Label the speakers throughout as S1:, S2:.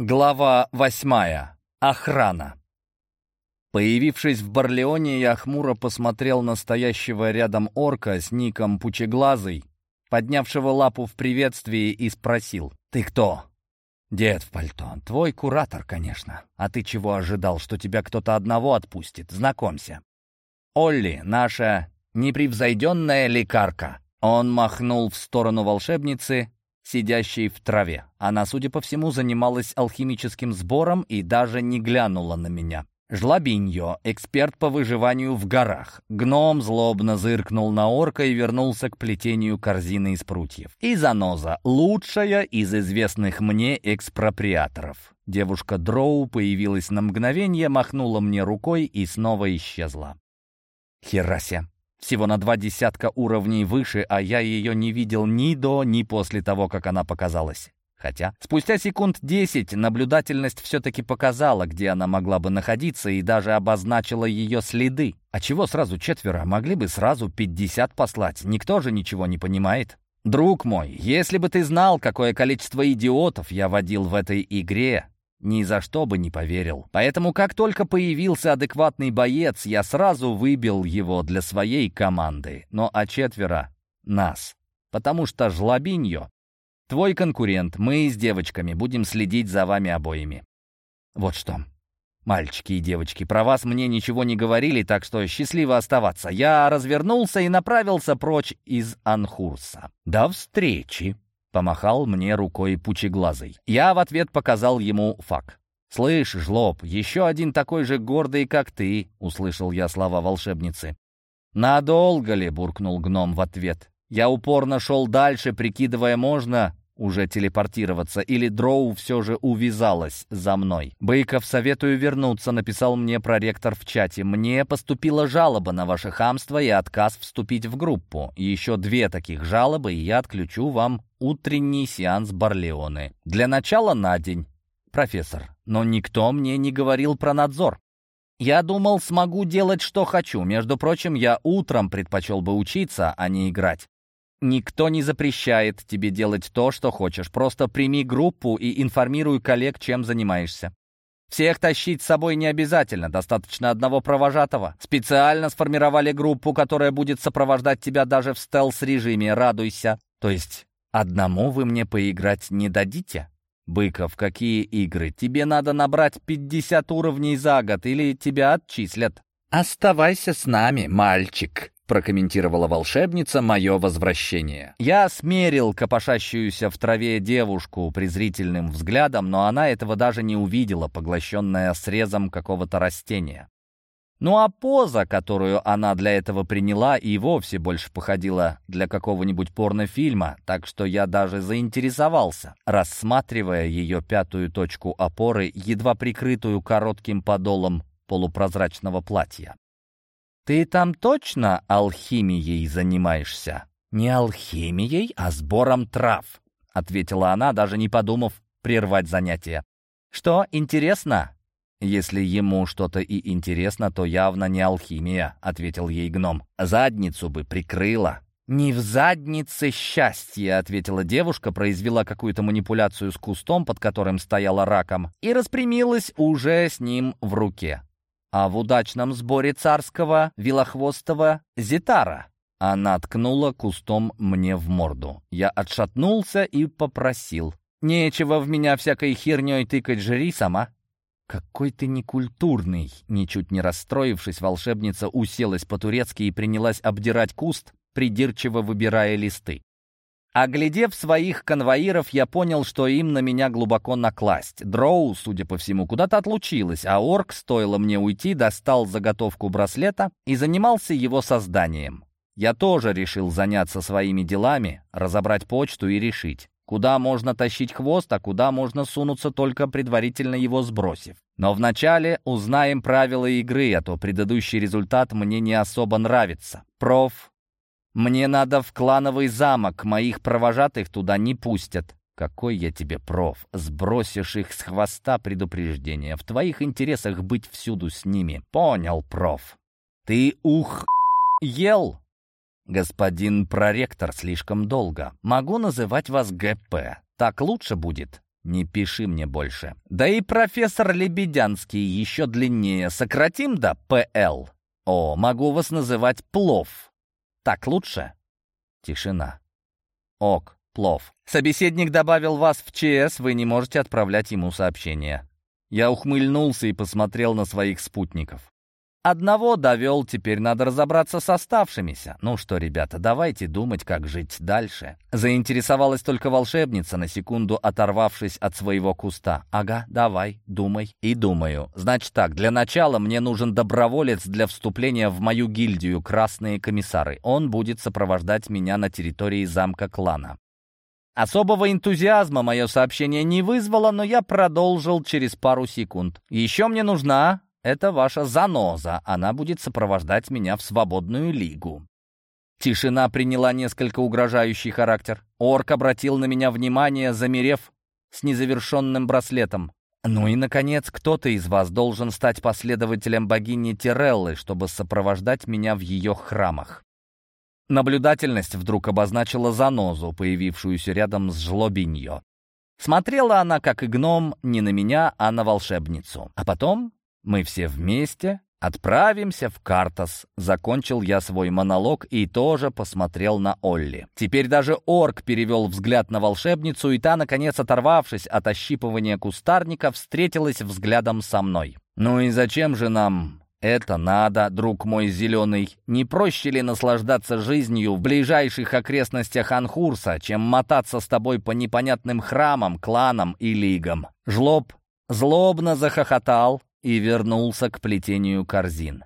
S1: Глава восьмая. Охрана. Появившись в Барлеоне, я хмуро посмотрел на стоящего рядом орка с ником Пучеглазый, поднявшего лапу в приветствии и спросил «Ты кто?» «Дед в пальто. Твой куратор, конечно. А ты чего ожидал, что тебя кто-то одного отпустит? Знакомься. Олли, наша непревзойденная лекарка». Он махнул в сторону волшебницы, сидящей в траве. Она, судя по всему, занималась алхимическим сбором и даже не глянула на меня. Жлобиньо, эксперт по выживанию в горах. Гном злобно зыркнул на орка и вернулся к плетению корзины из прутьев. И заноза, лучшая из известных мне экспроприаторов. Девушка Дроу появилась на мгновение, махнула мне рукой и снова исчезла. Херасе. Всего на два десятка уровней выше, а я ее не видел ни до, ни после того, как она показалась. Хотя спустя секунд десять наблюдательность все-таки показала, где она могла бы находиться, и даже обозначила ее следы. А чего сразу четверо? Могли бы сразу пятьдесят послать. Никто же ничего не понимает. Друг мой, если бы ты знал, какое количество идиотов я водил в этой игре, ни за что бы не поверил. Поэтому, как только появился адекватный боец, я сразу выбил его для своей команды. Но а четверо — нас. Потому что Жлобиньо — твой конкурент, мы с девочками будем следить за вами обоими. Вот что. Мальчики и девочки, про вас мне ничего не говорили, так что счастливо оставаться. Я развернулся и направился прочь из Анхурса. До встречи! Помахал мне рукой пучеглазый. Я в ответ показал ему фак. «Слышь, жлоб, еще один такой же гордый, как ты», — услышал я слова волшебницы. «Надолго ли?» — буркнул гном в ответ. Я упорно шел дальше, прикидывая, можно уже телепортироваться, или дроу все же увязалась за мной. «Быков, советую вернуться», — написал мне проректор в чате. «Мне поступила жалоба на ваше хамство и отказ вступить в группу. Еще две таких жалобы, и я отключу вам утренний сеанс Барлеоны. Для начала на день. Профессор, но никто мне не говорил про надзор. Я думал, смогу делать, что хочу. Между прочим, я утром предпочел бы учиться, а не играть. Никто не запрещает тебе делать то, что хочешь. Просто прими группу и информируй коллег, чем занимаешься. Всех тащить с собой не обязательно, достаточно одного провожатого. Специально сформировали группу, которая будет сопровождать тебя даже в стелс-режиме. Радуйся. То есть одному вы мне поиграть не дадите? Быков, какие игры? Тебе надо набрать 50 уровней за год или тебя отчислят. Оставайся с нами, мальчик прокомментировала волшебница мое возвращение. Я смерил копошащуюся в траве девушку презрительным взглядом, но она этого даже не увидела, поглощенная срезом какого-то растения. Ну а поза, которую она для этого приняла, и вовсе больше походила для какого-нибудь порнофильма, так что я даже заинтересовался, рассматривая ее пятую точку опоры, едва прикрытую коротким подолом полупрозрачного платья. «Ты там точно алхимией занимаешься?» «Не алхимией, а сбором трав», — ответила она, даже не подумав прервать занятие. «Что, интересно?» «Если ему что-то и интересно, то явно не алхимия», — ответил ей гном. «Задницу бы прикрыла». «Не в заднице счастье», — ответила девушка, произвела какую-то манипуляцию с кустом, под которым стояла раком, и распрямилась уже с ним в руке а в удачном сборе царского вилохвостого зитара. Она ткнула кустом мне в морду. Я отшатнулся и попросил. «Нечего в меня всякой херней тыкать, жри сама». «Какой ты некультурный!» Ничуть не расстроившись, волшебница уселась по-турецки и принялась обдирать куст, придирчиво выбирая листы. Оглядев своих конвоиров, я понял, что им на меня глубоко накласть. Дроу, судя по всему, куда-то отлучилась, а орк, стоило мне уйти, достал заготовку браслета и занимался его созданием. Я тоже решил заняться своими делами, разобрать почту и решить, куда можно тащить хвост, а куда можно сунуться, только предварительно его сбросив. Но вначале узнаем правила игры, а то предыдущий результат мне не особо нравится. Проф, мне надо в клановый замок, моих провожатых туда не пустят. Какой я тебе проф, сбросишь их с хвоста предупреждения. В твоих интересах быть всюду с ними. Понял, проф. Ты ух ел? Господин проректор слишком долго. Могу называть вас ГП. Так лучше будет? Не пиши мне больше. Да и профессор Лебедянский еще длиннее. Сократим до ПЛ. О, могу вас называть Плов. Так лучше? Тишина. Ок, Плов. Собеседник добавил вас в ЧС, вы не можете отправлять ему сообщение. Я ухмыльнулся и посмотрел на своих спутников. Одного довел, теперь надо разобраться с оставшимися. Ну что, ребята, давайте думать, как жить дальше. Заинтересовалась только волшебница, на секунду оторвавшись от своего куста. Ага, давай, думай. И думаю. Значит так, для начала мне нужен доброволец для вступления в мою гильдию «Красные комиссары». Он будет сопровождать меня на территории замка клана. Особого энтузиазма мое сообщение не вызвало, но я продолжил через пару секунд. Еще мне нужна это ваша заноза. Она будет сопровождать меня в свободную лигу». Тишина приняла несколько угрожающий характер. Орк обратил на меня внимание, замерев с незавершенным браслетом. «Ну и, наконец, кто-то из вас должен стать последователем богини Тиреллы, чтобы сопровождать меня в ее храмах». Наблюдательность вдруг обозначила занозу, появившуюся рядом с жлобиньо. Смотрела она, как и гном, не на меня, а на волшебницу. А потом мы все вместе отправимся в Картас. Закончил я свой монолог и тоже посмотрел на Олли. Теперь даже орк перевел взгляд на волшебницу, и та, наконец, оторвавшись от ощипывания кустарника, встретилась взглядом со мной. «Ну и зачем же нам это надо, друг мой зеленый. Не проще ли наслаждаться жизнью в ближайших окрестностях Анхурса, чем мотаться с тобой по непонятным храмам, кланам и лигам? Жлоб злобно захохотал, и вернулся к плетению корзин.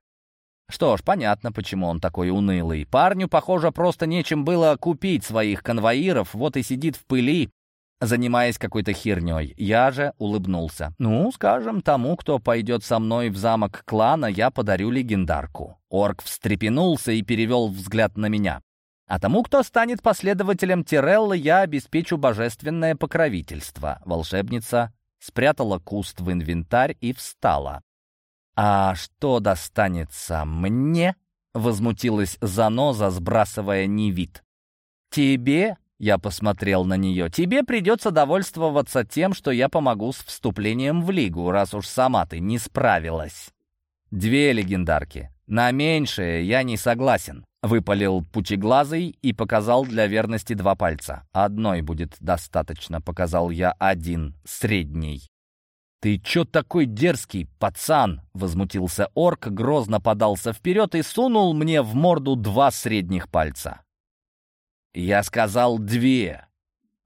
S1: Что ж, понятно, почему он такой унылый. Парню, похоже, просто нечем было купить своих конвоиров, вот и сидит в пыли, занимаясь какой-то херней. Я же улыбнулся. «Ну, скажем, тому, кто пойдет со мной в замок клана, я подарю легендарку». Орк встрепенулся и перевел взгляд на меня. «А тому, кто станет последователем Тиреллы, я обеспечу божественное покровительство». Волшебница спрятала куст в инвентарь и встала. «А что достанется мне?» — возмутилась Заноза, сбрасывая невид. «Тебе?» — я посмотрел на нее. «Тебе придется довольствоваться тем, что я помогу с вступлением в Лигу, раз уж сама ты не справилась». «Две легендарки. На меньшее я не согласен». Выпалил пучеглазый и показал для верности два пальца. «Одной будет достаточно», — показал я один, средний. «Ты чё такой дерзкий, пацан?» — возмутился орк, грозно подался вперед и сунул мне в морду два средних пальца. «Я сказал две!»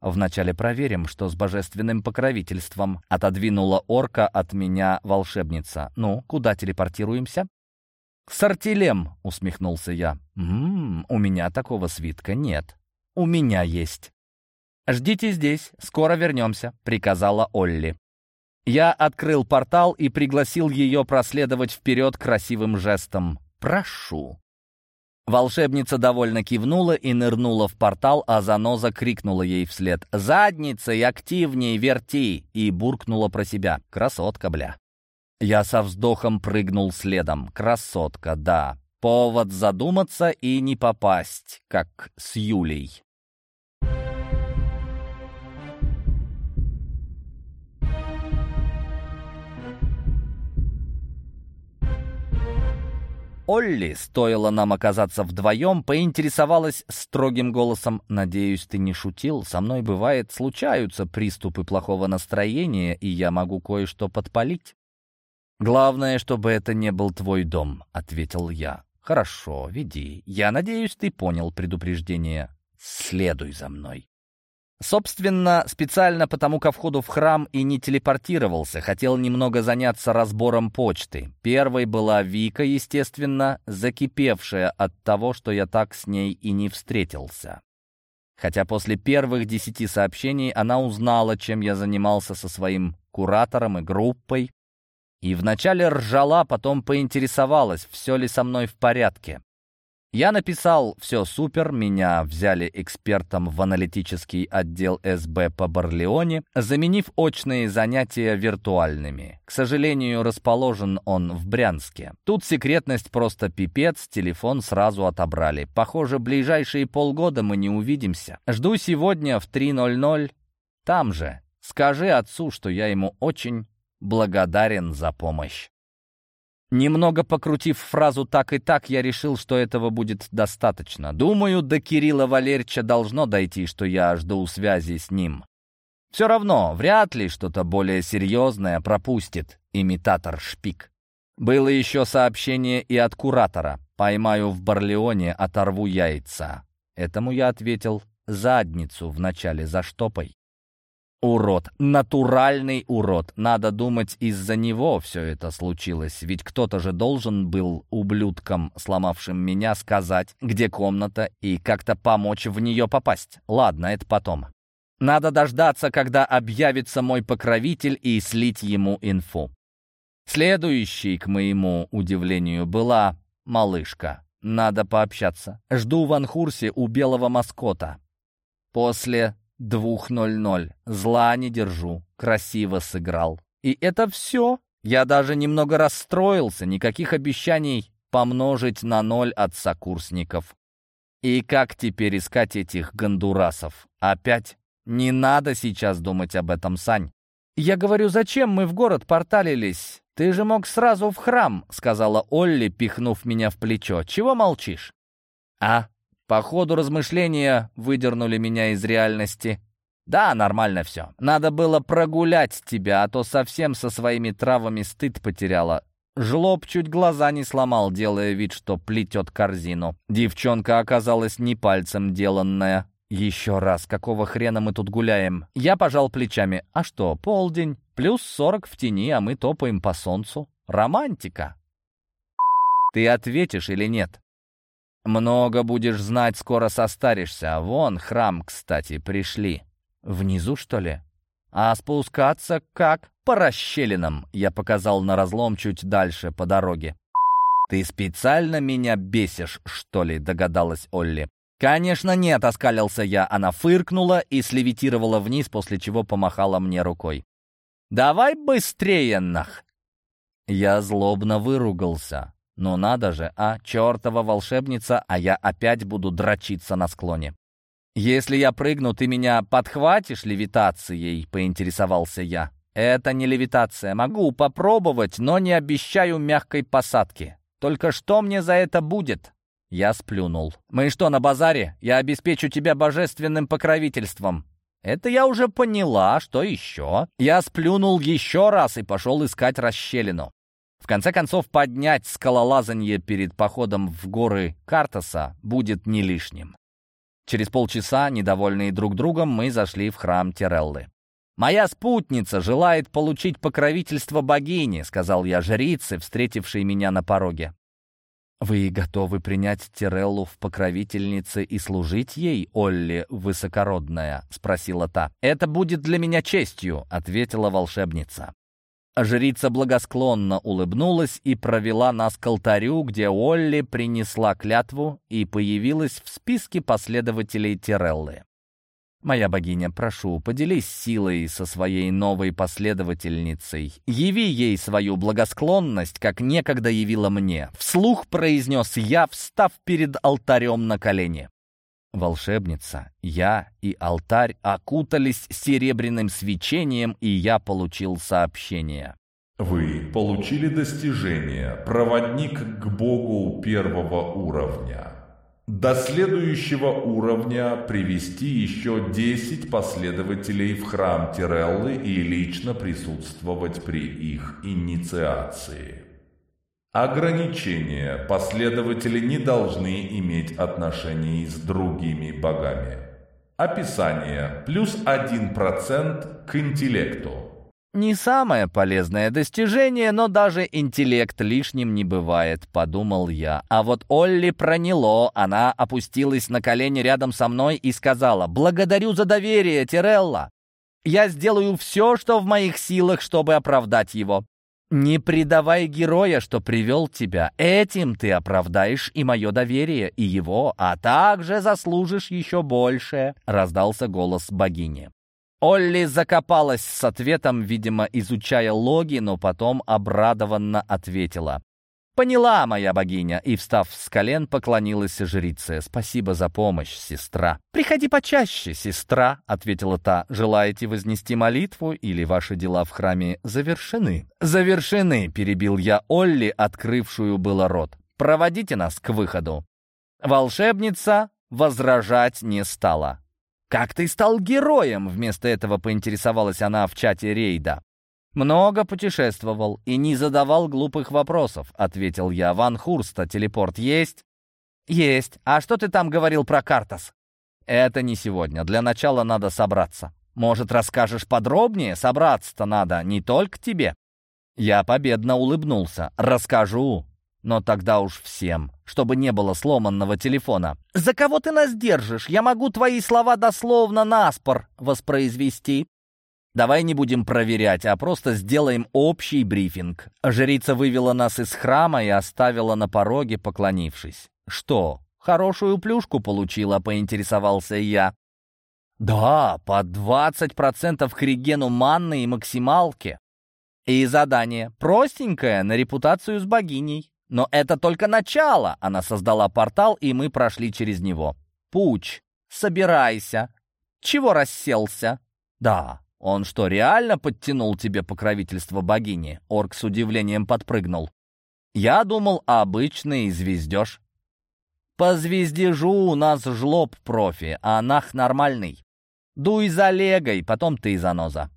S1: «Вначале проверим, что с божественным покровительством», — отодвинула орка от меня волшебница. «Ну, куда телепортируемся?» «С артелем», — усмехнулся я. «Ммм, у меня такого свитка нет. У меня есть». «Ждите здесь, скоро вернемся», — приказала Олли. Я открыл портал и пригласил ее проследовать вперед красивым жестом. «Прошу». Волшебница довольно кивнула и нырнула в портал, а заноза крикнула ей вслед «Задницей активней верти!» и буркнула про себя «Красотка, бля!». Я со вздохом прыгнул следом. Красотка, да. Повод задуматься и не попасть, как с Юлей. Олли, стоило нам оказаться вдвоем, поинтересовалась строгим голосом. «Надеюсь, ты не шутил? Со мной, бывает, случаются приступы плохого настроения, и я могу кое-что подпалить». «Главное, чтобы это не был твой дом», — ответил я. «Хорошо, веди. Я надеюсь, ты понял предупреждение. Следуй за мной». Собственно, специально потому ко входу в храм и не телепортировался, хотел немного заняться разбором почты. Первой была Вика, естественно, закипевшая от того, что я так с ней и не встретился. Хотя после первых десяти сообщений она узнала, чем я занимался со своим куратором и группой, и вначале ржала, потом поинтересовалась, все ли со мной в порядке. Я написал «все супер», меня взяли экспертом в аналитический отдел СБ по Барлеоне, заменив очные занятия виртуальными. К сожалению, расположен он в Брянске. Тут секретность просто пипец, телефон сразу отобрали. Похоже, ближайшие полгода мы не увидимся. Жду сегодня в 3.00 там же, Скажи отцу, что я ему очень благодарен за помощь». Немного покрутив фразу «так и так», я решил, что этого будет достаточно. Думаю, до Кирилла Валерьевича должно дойти, что я жду связи с ним. Все равно, вряд ли что-то более серьезное пропустит имитатор-шпик. Было еще сообщение и от куратора. «Поймаю в Барлеоне, оторву яйца». Этому я ответил «задницу вначале заштопай». Урод, натуральный урод. Надо думать, из-за него все это случилось. Ведь кто-то же должен был ублюдкам, сломавшим меня, сказать, где комната и как-то помочь в нее попасть. Ладно, это потом. Надо дождаться, когда объявится мой покровитель и слить ему инфу. Следующей, к моему удивлению, была малышка. Надо пообщаться. Жду в Анхурсе у белого маскота. После двух ноль ноль. Зла не держу. Красиво сыграл. И это все. Я даже немного расстроился. Никаких обещаний помножить на ноль от сокурсников. И как теперь искать этих гондурасов? Опять? Не надо сейчас думать об этом, Сань. Я говорю, зачем мы в город порталились? Ты же мог сразу в храм, сказала Олли, пихнув меня в плечо. Чего молчишь? А, по ходу размышления выдернули меня из реальности. Да, нормально все. Надо было прогулять тебя, а то совсем со своими травами стыд потеряла. Жлоб чуть глаза не сломал, делая вид, что плетет корзину. Девчонка оказалась не пальцем деланная. «Еще раз, какого хрена мы тут гуляем?» Я пожал плечами. «А что, полдень, плюс сорок в тени, а мы топаем по солнцу. Романтика!» «Ты ответишь или нет?» «Много будешь знать, скоро состаришься. Вон храм, кстати, пришли. Внизу, что ли? А спускаться как? По расщелинам!» Я показал на разлом чуть дальше, по дороге. «Ты специально меня бесишь, что ли?» — догадалась Олли. «Конечно нет», — оскалился я. Она фыркнула и слевитировала вниз, после чего помахала мне рукой. «Давай быстрее, нах!» Я злобно выругался. «Ну надо же, а, чертова волшебница, а я опять буду дрочиться на склоне». «Если я прыгну, ты меня подхватишь левитацией?» — поинтересовался я. «Это не левитация. Могу попробовать, но не обещаю мягкой посадки. Только что мне за это будет?» Я сплюнул. «Мы что, на базаре? Я обеспечу тебя божественным покровительством». «Это я уже поняла. Что еще?» Я сплюнул еще раз и пошел искать расщелину. В конце концов, поднять скалолазанье перед походом в горы Картаса будет не лишним. Через полчаса, недовольные друг другом, мы зашли в храм Тереллы. «Моя спутница желает получить покровительство богини», — сказал я жрице, встретившей меня на пороге. «Вы готовы принять Тиреллу в покровительнице и служить ей, Олли Высокородная?» — спросила та. «Это будет для меня честью», — ответила волшебница. Жрица благосклонно улыбнулась и провела нас к алтарю, где Олли принесла клятву и появилась в списке последователей Тиреллы. Моя богиня, прошу, поделись силой со своей новой последовательницей. Яви ей свою благосклонность, как некогда явила мне. Вслух произнес я, встав перед алтарем на колени. Волшебница, я и алтарь окутались серебряным свечением, и я получил сообщение.
S2: Вы получили достижение «Проводник к Богу первого уровня». До следующего уровня привести еще 10 последователей в храм Тиреллы и лично присутствовать при их инициации. Ограничение. Последователи не должны иметь отношений с другими богами. Описание. Плюс 1% к интеллекту.
S1: Не самое полезное достижение, но даже интеллект лишним не бывает, подумал я. А вот Олли проняло, она опустилась на колени рядом со мной и сказала «Благодарю за доверие, Тирелла. Я сделаю все, что в моих силах, чтобы оправдать его. Не предавай героя, что привел тебя. Этим ты оправдаешь и мое доверие, и его, а также заслужишь еще большее», — раздался голос богини. Олли закопалась с ответом, видимо, изучая логи, но потом обрадованно ответила. «Поняла, моя богиня!» И, встав с колен, поклонилась жрице. «Спасибо за помощь, сестра!» «Приходи почаще, сестра!» — ответила та. «Желаете вознести молитву или ваши дела в храме завершены?» «Завершены!» — перебил я Олли, открывшую было рот. «Проводите нас к выходу!» Волшебница возражать не стала. «Как ты стал героем?» — вместо этого поинтересовалась она в чате рейда. «Много путешествовал и не задавал глупых вопросов», — ответил я. «Ван Хурста телепорт есть?» «Есть. А что ты там говорил про Картас?» «Это не сегодня. Для начала надо собраться. Может, расскажешь подробнее? Собраться-то надо не только тебе». Я победно улыбнулся. «Расскажу. Но тогда уж всем, чтобы не было сломанного телефона. «За кого ты нас держишь? Я могу твои слова дословно наспор воспроизвести». Давай не будем проверять, а просто сделаем общий брифинг. Жрица вывела нас из храма и оставила на пороге, поклонившись. Что, хорошую плюшку получила, поинтересовался я. Да, по 20% к манны и максималке. И задание простенькое, на репутацию с богиней. Но это только начало. Она создала портал, и мы прошли через него. Пуч, собирайся. Чего расселся? Да, «Он что, реально подтянул тебе покровительство богини?» Орк с удивлением подпрыгнул. «Я думал, обычный звездеж». «По звездежу у нас жлоб профи, а нах нормальный. Дуй за легой, потом ты заноза».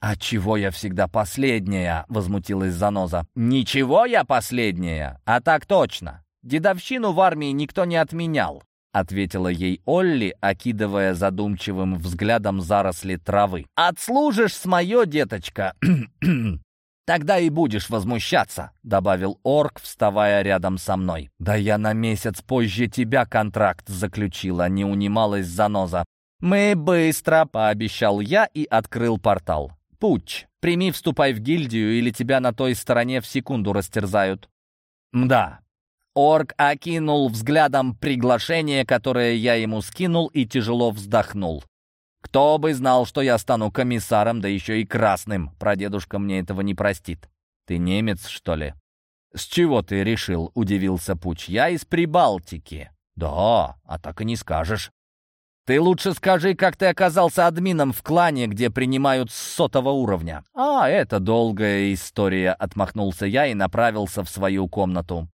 S1: «А чего я всегда последняя?» — возмутилась заноза. «Ничего я последняя, а так точно. Дедовщину в армии никто не отменял. — ответила ей Олли, окидывая задумчивым взглядом заросли травы. «Отслужишь с мое, деточка!» «Тогда и будешь возмущаться», — добавил орк, вставая рядом со мной. «Да я на месяц позже тебя контракт заключила», — не унималась заноза. «Мы быстро», — пообещал я и открыл портал. «Пуч, прими, вступай в гильдию, или тебя на той стороне в секунду растерзают». «Мда, Орк окинул взглядом приглашение, которое я ему скинул, и тяжело вздохнул. «Кто бы знал, что я стану комиссаром, да еще и красным. Прадедушка мне этого не простит. Ты немец, что ли?» «С чего ты решил?» — удивился Пуч. «Я из Прибалтики». «Да, а так и не скажешь». «Ты лучше скажи, как ты оказался админом в клане, где принимают с сотого уровня». «А, это долгая история», — отмахнулся я и направился в свою комнату.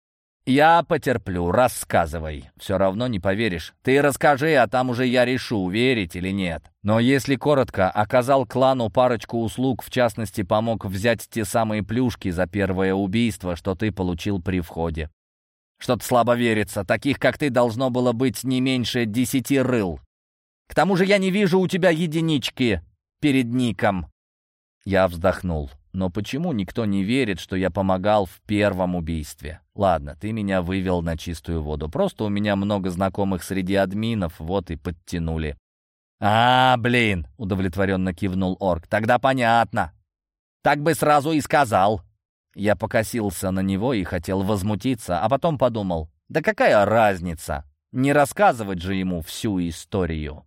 S1: «Я потерплю, рассказывай. Все равно не поверишь. Ты расскажи, а там уже я решу, верить или нет. Но если коротко, оказал клану парочку услуг, в частности, помог взять те самые плюшки за первое убийство, что ты получил при входе. Что-то слабо верится. Таких, как ты, должно было быть не меньше десяти рыл. К тому же я не вижу у тебя единички перед ником». Я вздохнул. Но почему никто не верит, что я помогал в первом убийстве? Ладно, ты меня вывел на чистую воду. Просто у меня много знакомых среди админов, вот и подтянули. «А, блин!» — удовлетворенно кивнул орк. «Тогда понятно. Так бы сразу и сказал». Я покосился на него и хотел возмутиться, а потом подумал, да какая разница? Не рассказывать же ему всю историю.